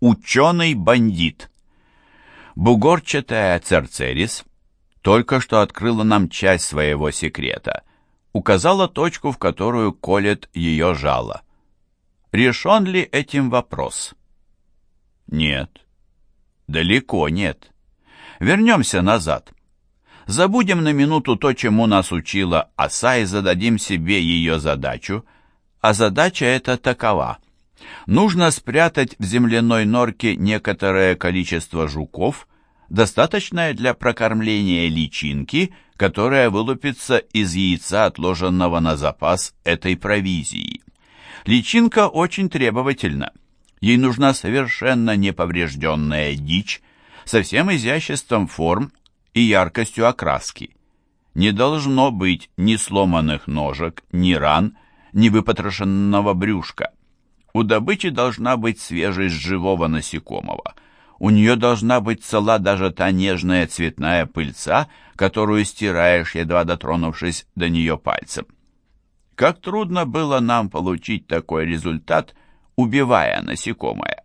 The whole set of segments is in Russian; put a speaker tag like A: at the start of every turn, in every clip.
A: Ученый-бандит. Бугорчатая Церцерис только что открыла нам часть своего секрета, указала точку, в которую колет ее жало. Решен ли этим вопрос? Нет. Далеко нет. Вернемся назад. Забудем на минуту то, чему нас учила оса, и зададим себе ее задачу. А задача эта такова. Нужно спрятать в земляной норке некоторое количество жуков, достаточное для прокормления личинки, которая вылупится из яйца, отложенного на запас этой провизии. Личинка очень требовательна. Ей нужна совершенно неповрежденная дичь, со всем изяществом форм и яркостью окраски. Не должно быть ни сломанных ножек, ни ран, ни выпотрошенного брюшка. У добычи должна быть свежесть живого насекомого. У нее должна быть цела даже та нежная цветная пыльца, которую стираешь, едва дотронувшись до нее пальцем. Как трудно было нам получить такой результат, убивая насекомое.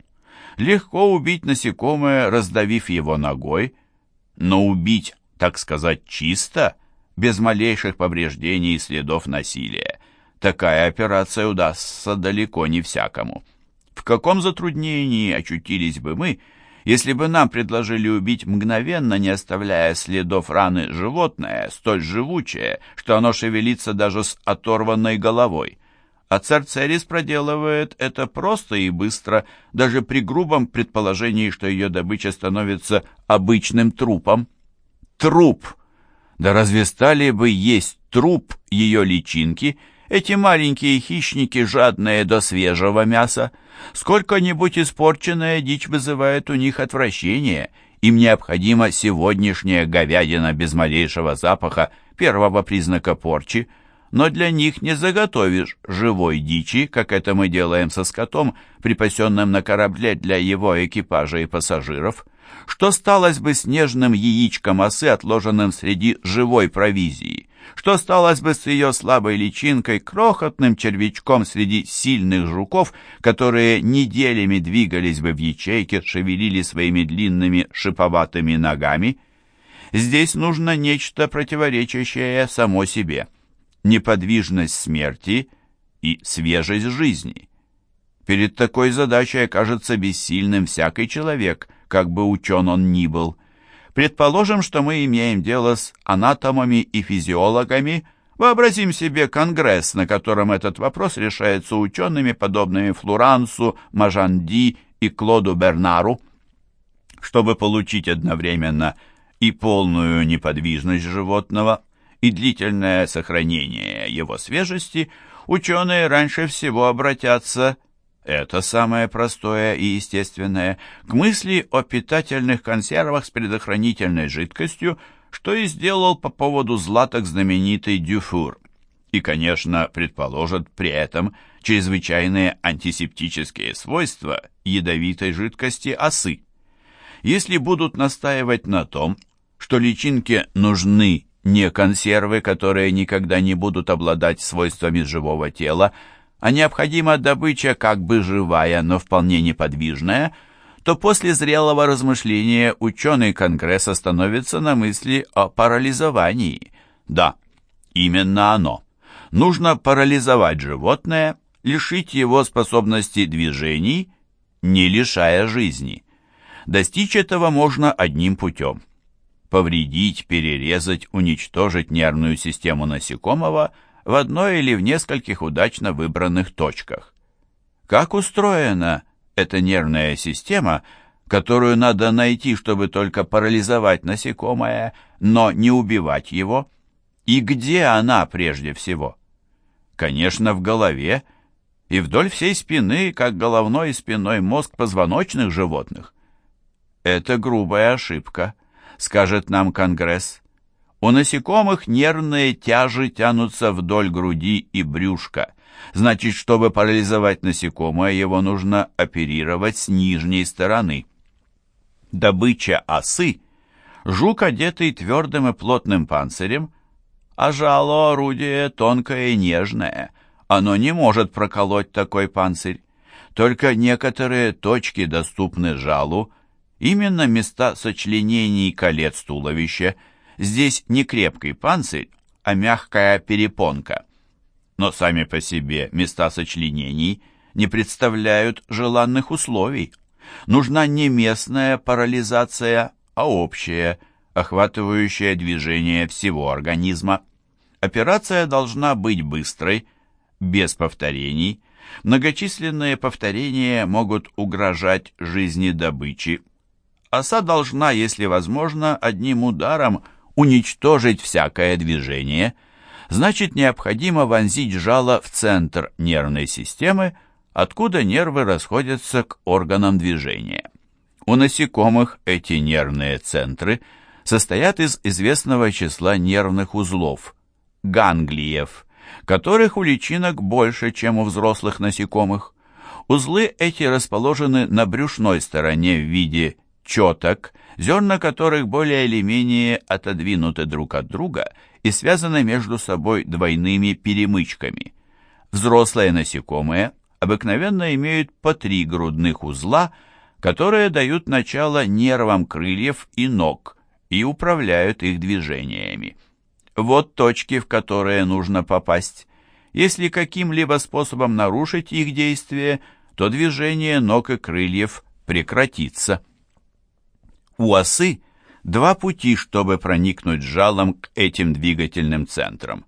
A: Легко убить насекомое, раздавив его ногой, но убить, так сказать, чисто, без малейших повреждений и следов насилия. Такая операция удастся далеко не всякому. В каком затруднении очутились бы мы, если бы нам предложили убить мгновенно, не оставляя следов раны, животное, столь живучее, что оно шевелится даже с оторванной головой? А Церцерис проделывает это просто и быстро, даже при грубом предположении, что ее добыча становится обычным трупом. Труп! Да разве стали бы есть труп ее личинки – эти маленькие хищники, жадные до свежего мяса, сколько-нибудь испорченная дичь вызывает у них отвращение. Им необходима сегодняшняя говядина без малейшего запаха, первого признака порчи, но для них не заготовишь живой дичи, как это мы делаем со скотом, припасенным на корабле для его экипажа и пассажиров. Что сталось бы с нежным яичком осы, отложенным среди живой провизии? Что сталось бы с ее слабой личинкой, крохотным червячком среди сильных жуков, которые неделями двигались бы в ячейке, шевелили своими длинными шиповатыми ногами? Здесь нужно нечто противоречащее само себе. Неподвижность смерти и свежесть жизни. Перед такой задачей окажется бессильным всякий человек, как бы учен он ни был – Предположим, что мы имеем дело с анатомами и физиологами. Вообразим себе конгресс, на котором этот вопрос решается учеными, подобными Флурансу, Мажанди и Клоду Бернару. Чтобы получить одновременно и полную неподвижность животного, и длительное сохранение его свежести, ученые раньше всего обратятся это самое простое и естественное, к мысли о питательных консервах с предохранительной жидкостью, что и сделал по поводу златок знаменитый Дюфур. И, конечно, предположат при этом чрезвычайные антисептические свойства ядовитой жидкости осы. Если будут настаивать на том, что личинке нужны не консервы, которые никогда не будут обладать свойствами живого тела, а необходима добыча как бы живая, но вполне неподвижная, то после зрелого размышления ученый Конгресса становится на мысли о парализовании. Да, именно оно. Нужно парализовать животное, лишить его способности движений, не лишая жизни. Достичь этого можно одним путем. Повредить, перерезать, уничтожить нервную систему насекомого – в одной или в нескольких удачно выбранных точках. Как устроена эта нервная система, которую надо найти, чтобы только парализовать насекомое, но не убивать его? И где она прежде всего? Конечно, в голове и вдоль всей спины, как головной и спиной мозг позвоночных животных. Это грубая ошибка, скажет нам Конгресс. У насекомых нервные тяжи тянутся вдоль груди и брюшка. Значит, чтобы парализовать насекомое, его нужно оперировать с нижней стороны. Добыча осы – жук, одетый твердым и плотным панцирем, а жало орудие тонкое и нежное. Оно не может проколоть такой панцирь. Только некоторые точки доступны жалу, именно места сочленений колец туловища. Здесь не крепкий панцирь, а мягкая перепонка. Но сами по себе места сочленений не представляют желанных условий. Нужна не местная парализация, а общая, охватывающая движение всего организма. Операция должна быть быстрой, без повторений. Многочисленные повторения могут угрожать жизни добычи. Оса должна, если возможно, одним ударом уничтожить всякое движение. Значит, необходимо вонзить жало в центр нервной системы, откуда нервы расходятся к органам движения. У насекомых эти нервные центры состоят из известного числа нервных узлов, ганглиев, которых у личинок больше, чем у взрослых насекомых. Узлы эти расположены на брюшной стороне в виде четок, зерна которых более или менее отодвинуты друг от друга и связаны между собой двойными перемычками. Взрослые насекомые обыкновенно имеют по три грудных узла, которые дают начало нервам крыльев и ног и управляют их движениями. Вот точки, в которые нужно попасть. Если каким-либо способом нарушить их действие, то движение ног и крыльев прекратится. У осы два пути, чтобы проникнуть жалом к этим двигательным центрам.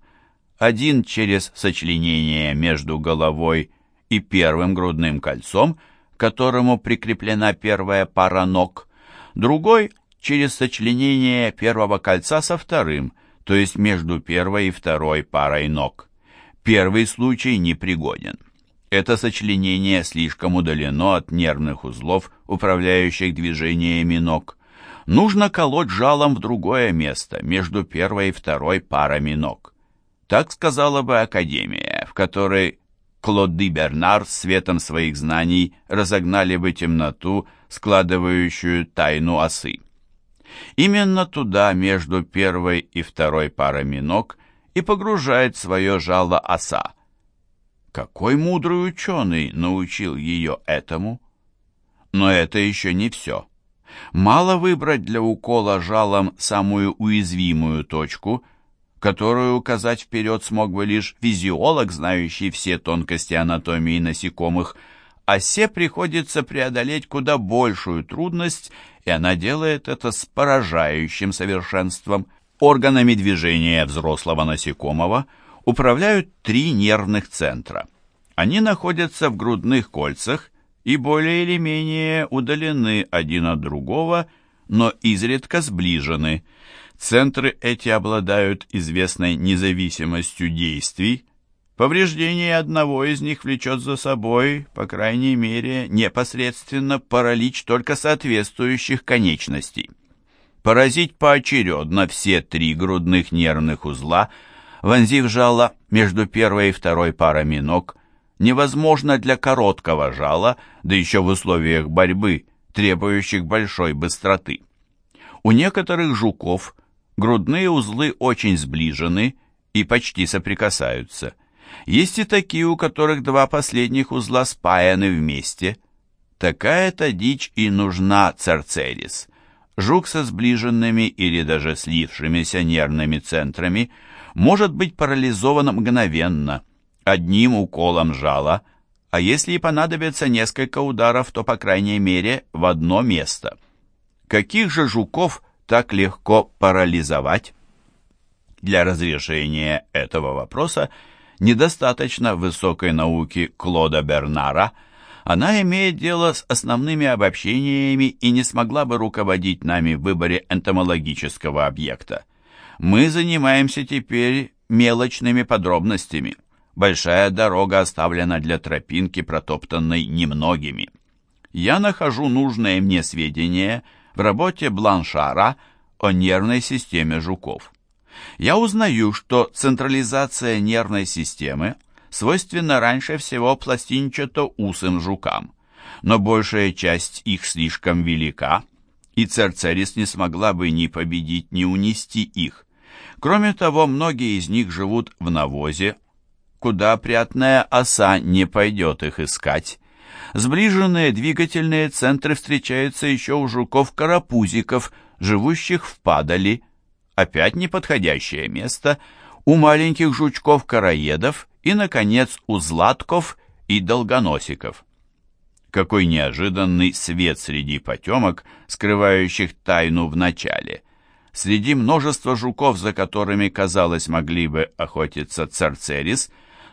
A: Один через сочленение между головой и первым грудным кольцом, к которому прикреплена первая пара ног, другой через сочленение первого кольца со вторым – то есть между первой и второй парой ног. Первый случай непригоден. Это сочленение слишком удалено от нервных узлов, управляющих движениями ног. Нужно колоть жалом в другое место, между первой и второй парами ног. Так сказала бы Академия, в которой Клоды Бернар светом своих знаний разогнали бы темноту, складывающую тайну осы. Именно туда, между первой и второй парами ног, и погружает свое жало оса. Какой мудрый ученый научил ее этому? Но это еще не все. Мало выбрать для укола жалом самую уязвимую точку, которую указать вперед смог бы лишь физиолог, знающий все тонкости анатомии насекомых, осе приходится преодолеть куда большую трудность и она делает это с поражающим совершенством. Органами движения взрослого насекомого управляют три нервных центра. Они находятся в грудных кольцах и более или менее удалены один от другого, но изредка сближены. Центры эти обладают известной независимостью действий, Повреждение одного из них влечет за собой, по крайней мере, непосредственно паралич только соответствующих конечностей. Поразить поочередно все три грудных нервных узла, вонзив жало между первой и второй парами ног, невозможно для короткого жала, да еще в условиях борьбы, требующих большой быстроты. У некоторых жуков грудные узлы очень сближены и почти соприкасаются – есть и такие, у которых два последних узла спаяны вместе. Такая-то дичь и нужна церцерис. Жук со сближенными или даже слившимися нервными центрами может быть парализован мгновенно, одним уколом жала, а если и понадобится несколько ударов, то, по крайней мере, в одно место. Каких же жуков так легко парализовать? Для разрешения этого вопроса недостаточно высокой науки Клода Бернара, она имеет дело с основными обобщениями и не смогла бы руководить нами в выборе энтомологического объекта. Мы занимаемся теперь мелочными подробностями. Большая дорога оставлена для тропинки, протоптанной немногими. Я нахожу нужные мне сведения в работе Бланшара о нервной системе жуков я узнаю, что централизация нервной системы свойственна раньше всего пластинчато-усым жукам, но большая часть их слишком велика, и Церцерис не смогла бы ни победить, ни унести их. Кроме того, многие из них живут в навозе, куда прятная оса не пойдет их искать. Сближенные двигательные центры встречаются еще у жуков-карапузиков, живущих в падали, опять неподходящее место, у маленьких жучков-караедов и, наконец, у златков и долгоносиков. Какой неожиданный свет среди потемок, скрывающих тайну в начале. Среди множества жуков, за которыми, казалось, могли бы охотиться царцерис,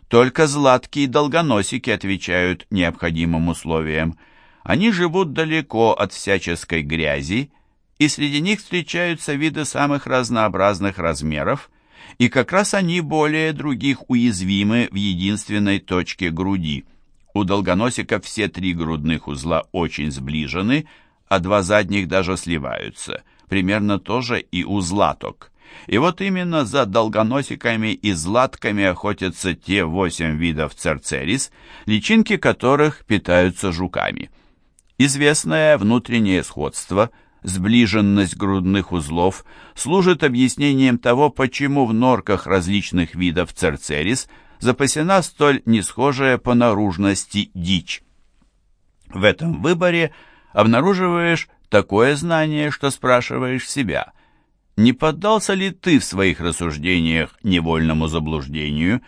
A: только златки долгоносики отвечают необходимым условиям. Они живут далеко от всяческой грязи, и среди них встречаются виды самых разнообразных размеров, и как раз они более других уязвимы в единственной точке груди. У долгоносика все три грудных узла очень сближены, а два задних даже сливаются. Примерно то же и у златок. И вот именно за долгоносиками и златками охотятся те восемь видов церцерис, личинки которых питаются жуками. Известное внутреннее сходство – сближенность грудных узлов служит объяснением того, почему в норках различных видов церцерис запасена столь несхожая по наружности дичь. В этом выборе обнаруживаешь такое знание, что спрашиваешь себя, не поддался ли ты в своих рассуждениях невольному заблуждению,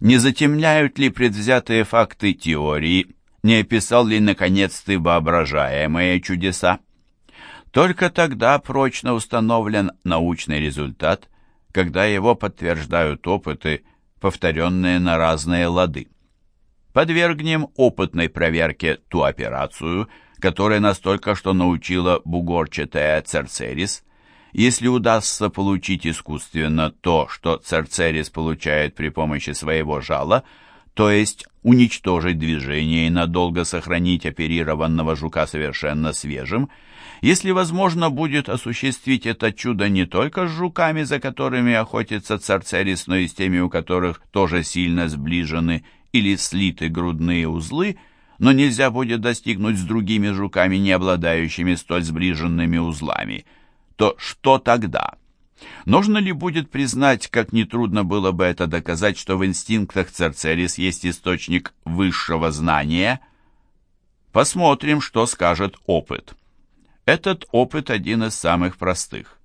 A: не затемняют ли предвзятые факты теории, не описал ли, наконец, ты воображаемые чудеса? Только тогда прочно установлен научный результат, когда его подтверждают опыты, повторенные на разные лады. Подвергнем опытной проверке ту операцию, которая настолько что научила бугорчатая церцерис. Если удастся получить искусственно то, что церцерис получает при помощи своего жала, то есть уничтожить движение и надолго сохранить оперированного жука совершенно свежим, если возможно будет осуществить это чудо не только с жуками, за которыми охотится царцерис, но и с теми, у которых тоже сильно сближены или слиты грудные узлы, но нельзя будет достигнуть с другими жуками, не обладающими столь сближенными узлами, то что тогда? Нужно ли будет признать, как нетрудно было бы это доказать, что в инстинктах Церцерис есть источник высшего знания? Посмотрим, что скажет опыт. Этот опыт один из самых простых.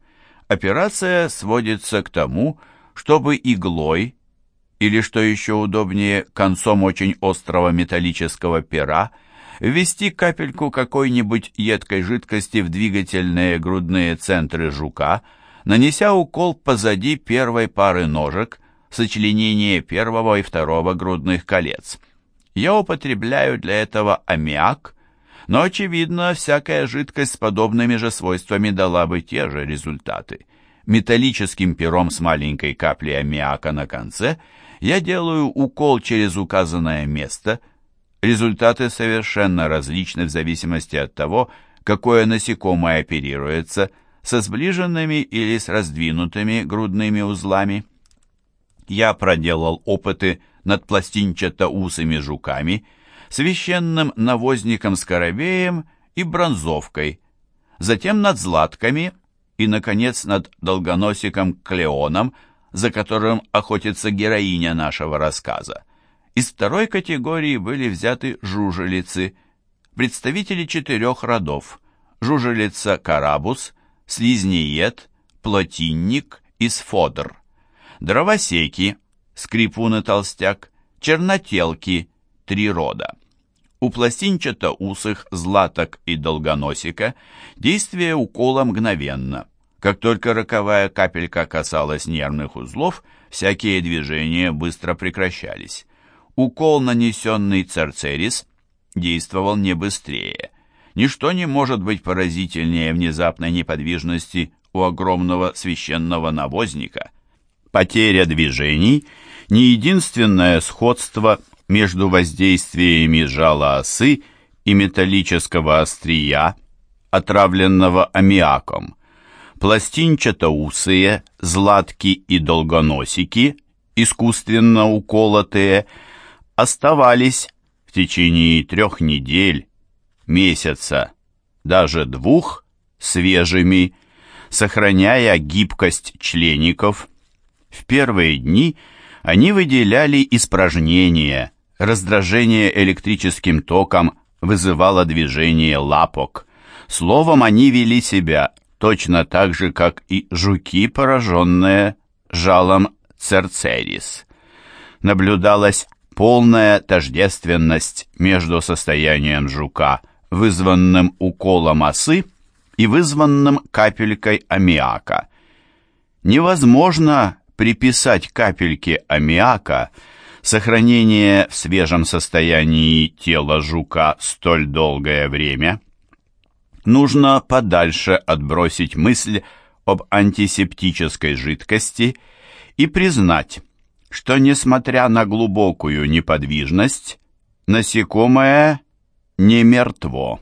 A: Операция сводится к тому, чтобы иглой, или, что еще удобнее, концом очень острого металлического пера, ввести капельку какой-нибудь едкой жидкости в двигательные грудные центры жука, нанеся укол позади первой пары ножек, сочленение первого и второго грудных колец. Я употребляю для этого аммиак, но, очевидно, всякая жидкость с подобными же свойствами дала бы те же результаты. Металлическим пером с маленькой каплей аммиака на конце я делаю укол через указанное место. Результаты совершенно различны в зависимости от того, какое насекомое оперируется, со сближенными или с раздвинутыми грудными узлами. Я проделал опыты над пластинчато-усыми жуками – священным навозником-скоробеем и бронзовкой, затем над златками и, наконец, над долгоносиком Клеоном, за которым охотится героиня нашего рассказа. Из второй категории были взяты жужелицы, представители четырех родов – жужелица карабус, слизнеед, плотинник и сфодр, дровосеки, скрипун и толстяк, чернотелки – три рода. У пластинчато-усых, златок и долгоносика действие укола мгновенно. Как только роковая капелька касалась нервных узлов, всякие движения быстро прекращались. Укол, нанесенный церцерис, действовал не быстрее. Ничто не может быть поразительнее внезапной неподвижности у огромного священного навозника. Потеря движений – не единственное сходство между воздействиями жала осы и металлического острия, отравленного аммиаком. Пластинчато-усые, златки и долгоносики, искусственно уколотые, оставались в течение трех недель, месяца, даже двух, свежими, сохраняя гибкость члеников. В первые дни они выделяли испражнения – раздражение электрическим током вызывало движение лапок. Словом, они вели себя точно так же, как и жуки, пораженные жалом церцерис. Наблюдалась полная тождественность между состоянием жука, вызванным уколом осы, и вызванным капелькой аммиака. Невозможно приписать капельке аммиака сохранение в свежем состоянии тела жука столь долгое время. Нужно подальше отбросить мысль об антисептической жидкости и признать, что, несмотря на глубокую неподвижность, насекомое не мертво,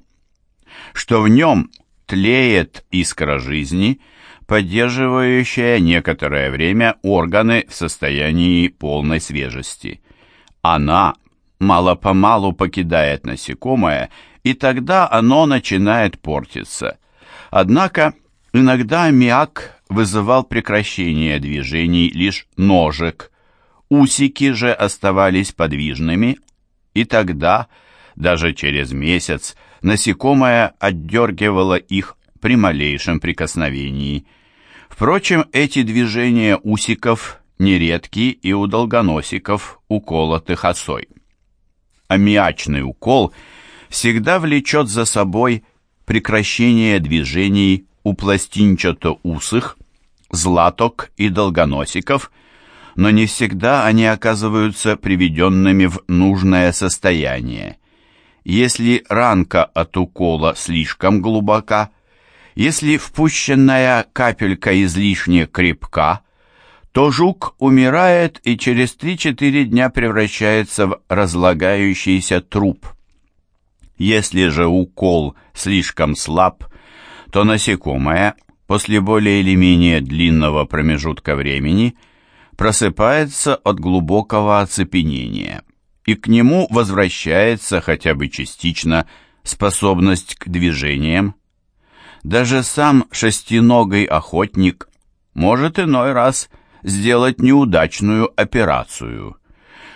A: что в нем тлеет искра жизни, поддерживающая некоторое время органы в состоянии полной свежести. Она мало-помалу покидает насекомое, и тогда оно начинает портиться. Однако иногда аммиак вызывал прекращение движений лишь ножек, усики же оставались подвижными, и тогда, даже через месяц, насекомое отдергивало их при малейшем прикосновении. Впрочем, эти движения усиков нередки и у долгоносиков, уколотых осой. Аммиачный укол всегда влечет за собой прекращение движений у пластинчато-усых, златок и долгоносиков, но не всегда они оказываются приведенными в нужное состояние если ранка от укола слишком глубока, если впущенная капелька излишне крепка, то жук умирает и через 3-4 дня превращается в разлагающийся труп. Если же укол слишком слаб, то насекомое после более или менее длинного промежутка времени просыпается от глубокого оцепенения и к нему возвращается хотя бы частично способность к движениям. Даже сам шестиногий охотник может иной раз сделать неудачную операцию.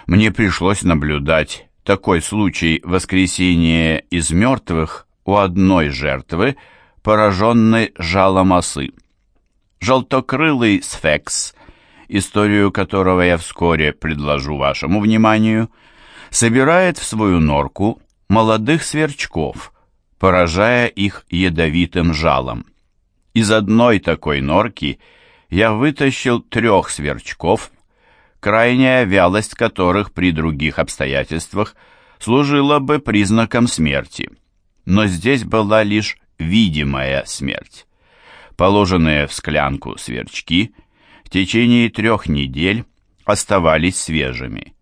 A: Мне пришлось наблюдать такой случай воскресения из мертвых у одной жертвы, пораженной жалом осы. Желтокрылый сфекс, историю которого я вскоре предложу вашему вниманию – собирает в свою норку молодых сверчков, поражая их ядовитым жалом. Из одной такой норки я вытащил трех сверчков, крайняя вялость которых при других обстоятельствах служила бы признаком смерти. Но здесь была лишь видимая смерть. Положенные в склянку сверчки в течение трех недель оставались свежими.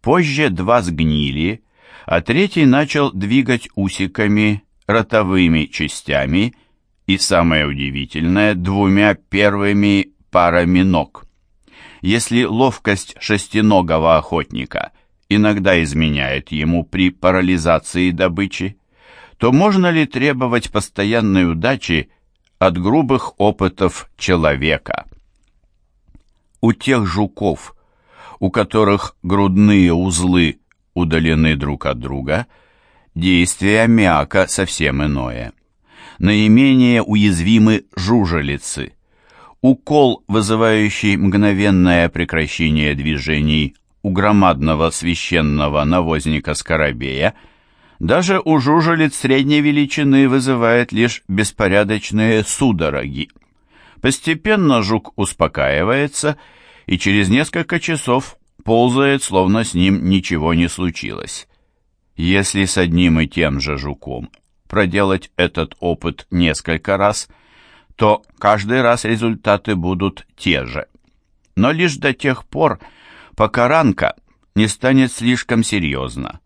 A: Позже два сгнили, а третий начал двигать усиками, ротовыми частями и, самое удивительное, двумя первыми парами ног. Если ловкость шестиногого охотника иногда изменяет ему при парализации добычи, то можно ли требовать постоянной удачи от грубых опытов человека? У тех жуков, у которых грудные узлы удалены друг от друга, действие аммиака совсем иное. Наименее уязвимы жужелицы. Укол, вызывающий мгновенное прекращение движений у громадного священного навозника-скоробея, даже у жужелиц средней величины вызывает лишь беспорядочные судороги. Постепенно жук успокаивается и через несколько часов ползает, словно с ним ничего не случилось. Если с одним и тем же жуком проделать этот опыт несколько раз, то каждый раз результаты будут те же. Но лишь до тех пор, пока ранка не станет слишком серьезна.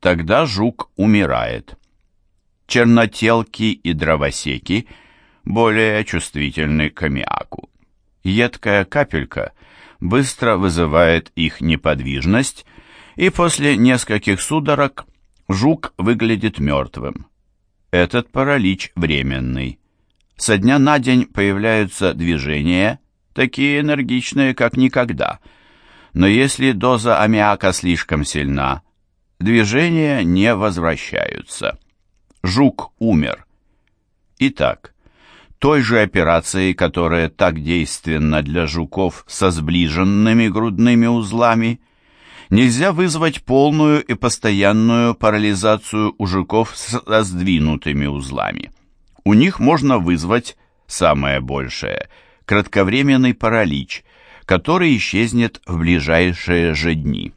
A: Тогда жук умирает. Чернотелки и дровосеки более чувствительны к аммиаку. Едкая капелька – быстро вызывает их неподвижность, и после нескольких судорог жук выглядит мертвым. Этот паралич временный. Со дня на день появляются движения, такие энергичные, как никогда. Но если доза аммиака слишком сильна, Движения не возвращаются. Жук умер. Итак, той же операцией, которая так действенна для жуков со сближенными грудными узлами, нельзя вызвать полную и постоянную парализацию у жуков с раздвинутыми узлами. У них можно вызвать, самое большее, кратковременный паралич, который исчезнет в ближайшие же дни.